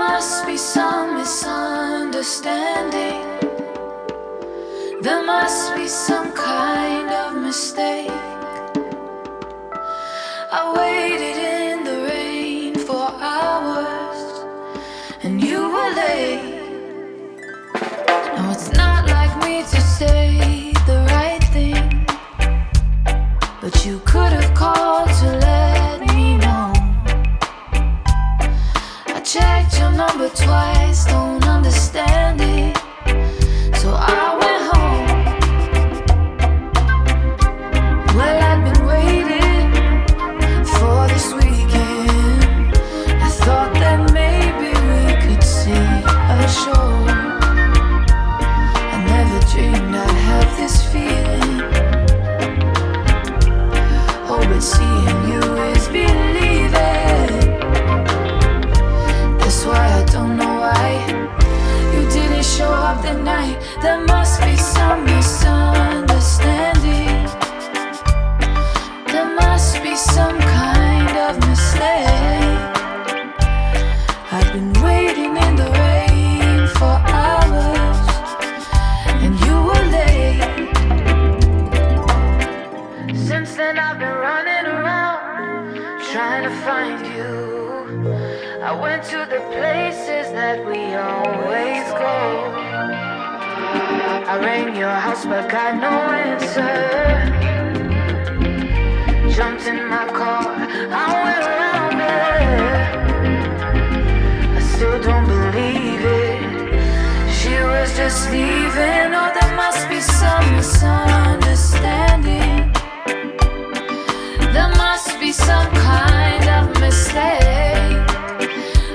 must be some misunderstanding. There must be some kind of mistake. I waited in the rain for hours, and you were late. Now it's not like me to say the right thing, but you could have called to let number twice, don't understand it. There must be some misunderstanding. There must be some kind of mistake. I've been waiting in the rain for hours, and you were late. Since then, I've been running around trying to find you. I went to the places that we go. I rang your house but got no answer. Jumped in my car, I went around it. I still don't believe it. She was just leaving. Oh, there must be some misunderstanding. There must be some kind of mistake.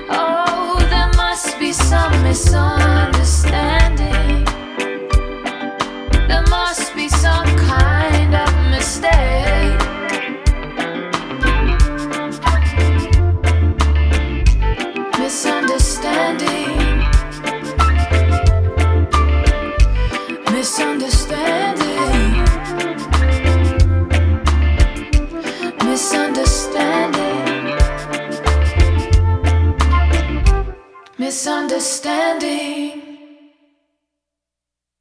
Oh, there must be some misunderstanding. Misunderstanding. Misunderstanding. Misunderstanding. Misunderstanding.